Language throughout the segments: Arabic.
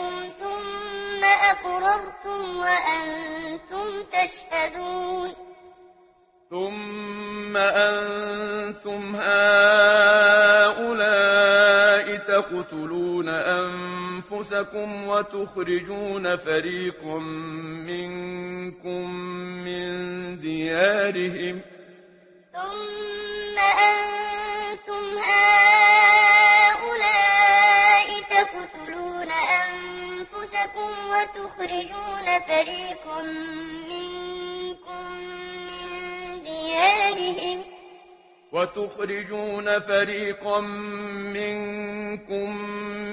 لكم ثم أقررتم وأنتم تشهدون ثم أنتم هؤلاء تقتلون أنفسكم وتخرجون فريقا منكم من ديارهم ثم أنتم بينكم وتخرجون فريقا منكم من ديارهم وتخرجون فريقا منكم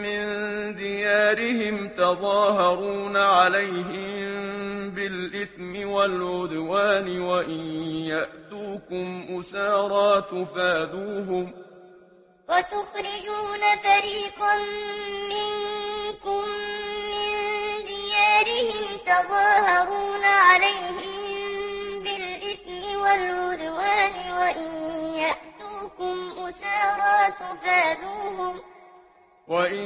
من ديارهم تظاهرون عليهم بالإثم والعدوان وإن يأتوكم أُسَارَى تفادوهم وتخرجون فريقا منكم تظاهرون عليهم بالإثم والعدوان وإن يأتوكم أسارا تفادوهم وَإِن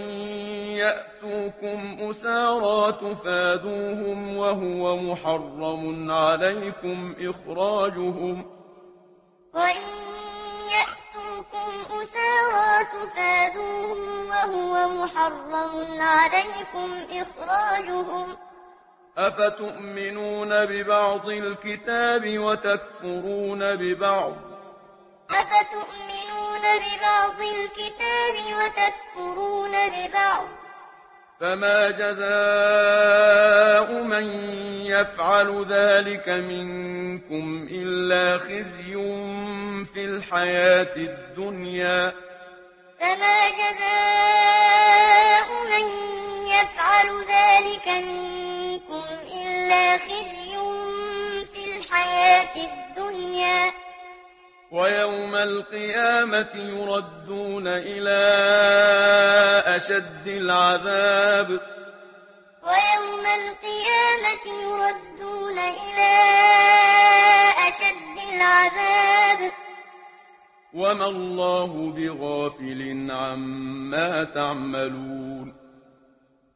يَأْتُوكُمْ أُسَارَىٰ تُفَادُوهُمْ وَهُوَ مُحَرَّمٌ عَلَيْكُمْ إِخْرَاجُهُمْ وَإِن يَأْتُوكُمْ أُسَارَىٰ تُفَادُوهُمْ وَهُوَ مُحَرَّمٌ عَلَيْكُمْ إِخْرَاجُهُمْ أفتؤمنون ببعض الكتاب وتكفرون ببعض؟ أفتؤمنون ببعض الكتاب وتكفرون ببعض؟ فما جزاء من يفعل ذلك منكم إلا خزي في الحياة الدنيا. فما جزاء من يفعل ذلك منكم منكم إلا خزي في الحياة الدنيا. ويوم القيامة يردون إلى أشد العذاب. ويوم القيامة يردون إلى أشد العذاب. وما الله بغافل عما تعملون.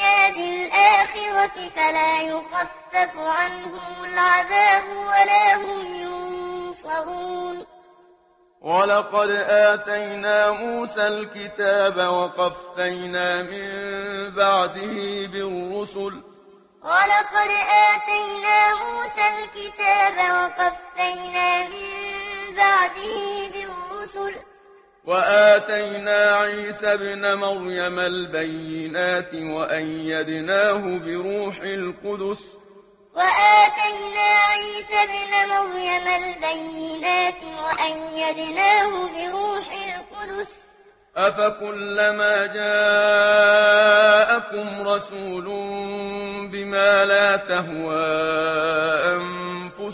الدنيا الْآخِرَةِ فلا يخفف عنهم العذاب ولا هم ينصرون. ولقد آتينا موسى الكتاب وقفينا من بعده بالرسل. ولقد آتينا موسى الكتاب وقفينا من بعده وآتينا عيسى ابن مريم البينات وأيدناه بروح القدس. وآتينا عيسى ابن مريم البينات وأيدناه بروح القدس. أفكلما جاءكم رسول بما لا تهوى أنفسكم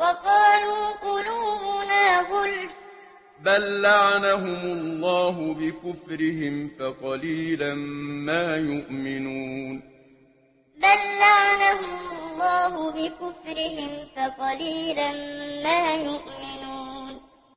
وقالوا قلوبنا غلف. بل لعنهم الله بكفرهم فقليلا ما يؤمنون. بل لعنهم الله بكفرهم فقليلا ما يؤمنون.